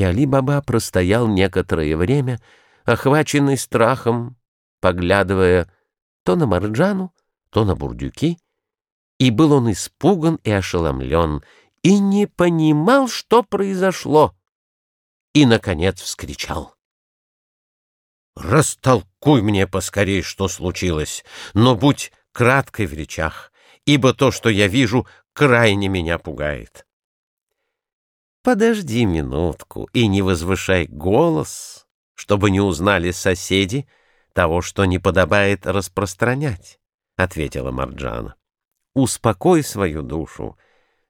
И Али-Баба простоял некоторое время, охваченный страхом, поглядывая то на Марджану, то на бурдюки, и был он испуган и ошеломлен, и не понимал, что произошло, и, наконец, вскричал. «Растолкуй мне поскорей, что случилось, но будь краткой в речах, ибо то, что я вижу, крайне меня пугает». «Подожди минутку и не возвышай голос, чтобы не узнали соседи того, что не подобает распространять», — ответила Марджана. «Успокой свою душу,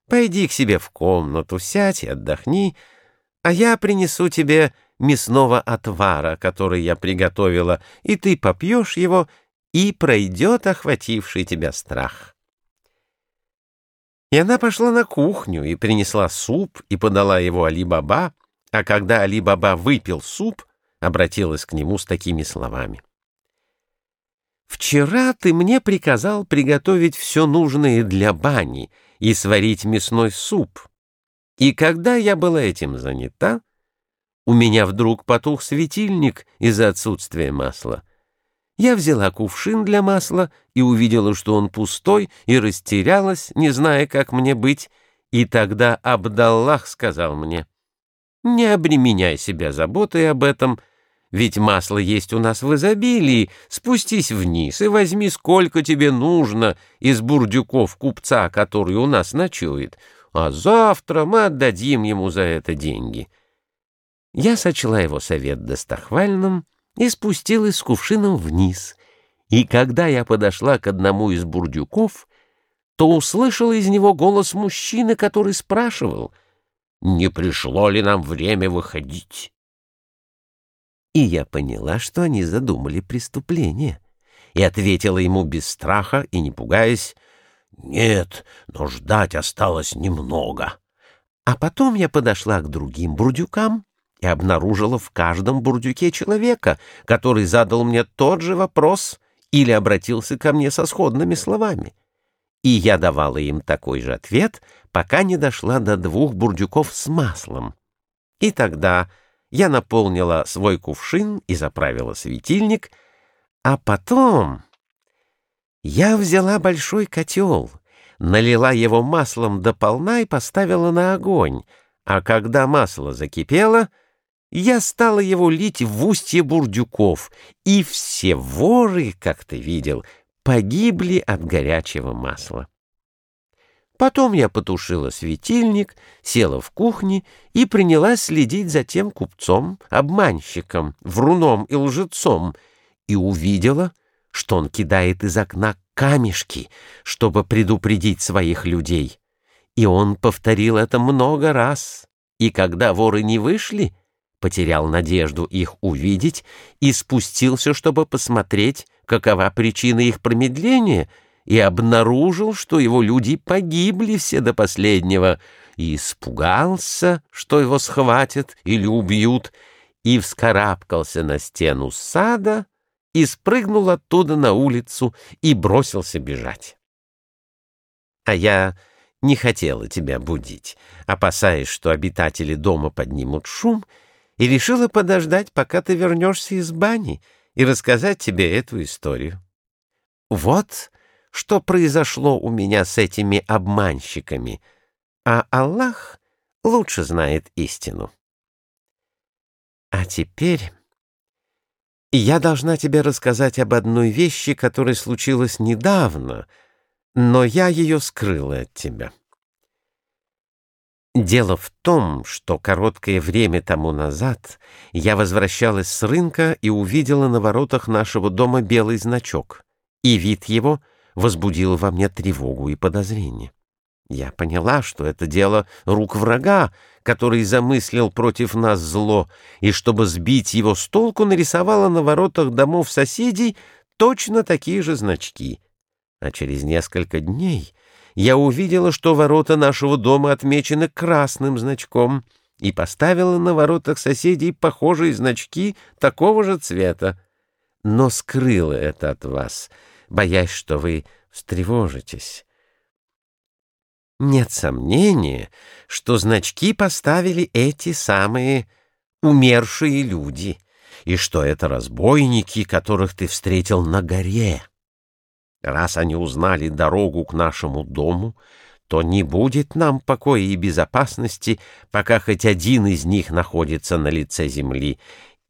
пойди к себе в комнату, сядь и отдохни, а я принесу тебе мясного отвара, который я приготовила, и ты попьешь его, и пройдет охвативший тебя страх». И она пошла на кухню и принесла суп и подала его Али-Баба, а когда Али-Баба выпил суп, обратилась к нему с такими словами. «Вчера ты мне приказал приготовить все нужное для бани и сварить мясной суп. И когда я была этим занята, у меня вдруг потух светильник из-за отсутствия масла. Я взяла кувшин для масла и увидела, что он пустой, и растерялась, не зная, как мне быть. И тогда Абдаллах сказал мне, «Не обременяй себя заботой об этом, ведь масло есть у нас в изобилии. Спустись вниз и возьми, сколько тебе нужно из бурдюков купца, который у нас ночует, а завтра мы отдадим ему за это деньги». Я сочла его совет достохвальным, и спустилась с кувшином вниз. И когда я подошла к одному из бурдюков, то услышала из него голос мужчины, который спрашивал, не пришло ли нам время выходить. И я поняла, что они задумали преступление, и ответила ему без страха и не пугаясь, «Нет, но ждать осталось немного». А потом я подошла к другим бурдюкам и обнаружила в каждом бурдюке человека, который задал мне тот же вопрос или обратился ко мне со сходными словами. И я давала им такой же ответ, пока не дошла до двух бурдюков с маслом. И тогда я наполнила свой кувшин и заправила светильник, а потом я взяла большой котел, налила его маслом до полна и поставила на огонь, а когда масло закипело — я стала его лить в устье бурдюков, и все воры, как ты видел, погибли от горячего масла. Потом я потушила светильник, села в кухне и принялась следить за тем купцом, обманщиком, вруном и лжецом, и увидела, что он кидает из окна камешки, чтобы предупредить своих людей. И он повторил это много раз, и когда воры не вышли, потерял надежду их увидеть и спустился, чтобы посмотреть, какова причина их промедления, и обнаружил, что его люди погибли все до последнего, и испугался, что его схватят или убьют, и вскарабкался на стену сада и спрыгнул оттуда на улицу и бросился бежать. А я не хотела тебя будить, опасаясь, что обитатели дома поднимут шум, и решила подождать, пока ты вернешься из бани, и рассказать тебе эту историю. Вот что произошло у меня с этими обманщиками, а Аллах лучше знает истину. А теперь я должна тебе рассказать об одной вещи, которая случилась недавно, но я ее скрыла от тебя. Дело в том, что короткое время тому назад я возвращалась с рынка и увидела на воротах нашего дома белый значок, и вид его возбудил во мне тревогу и подозрение. Я поняла, что это дело рук врага, который замыслил против нас зло, и чтобы сбить его с толку, нарисовала на воротах домов соседей точно такие же значки. А через несколько дней я увидела, что ворота нашего дома отмечены красным значком, и поставила на воротах соседей похожие значки такого же цвета. Но скрыла это от вас, боясь, что вы встревожитесь. Нет сомнения, что значки поставили эти самые умершие люди, и что это разбойники, которых ты встретил на горе. Раз они узнали дорогу к нашему дому, то не будет нам покоя и безопасности, пока хоть один из них находится на лице земли,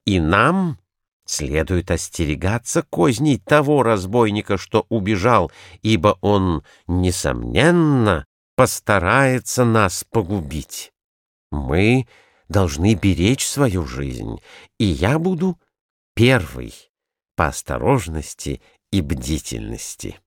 и нам следует остерегаться козней того разбойника, что убежал, ибо он, несомненно, постарается нас погубить. Мы должны беречь свою жизнь, и я буду первый по осторожности и бдительности.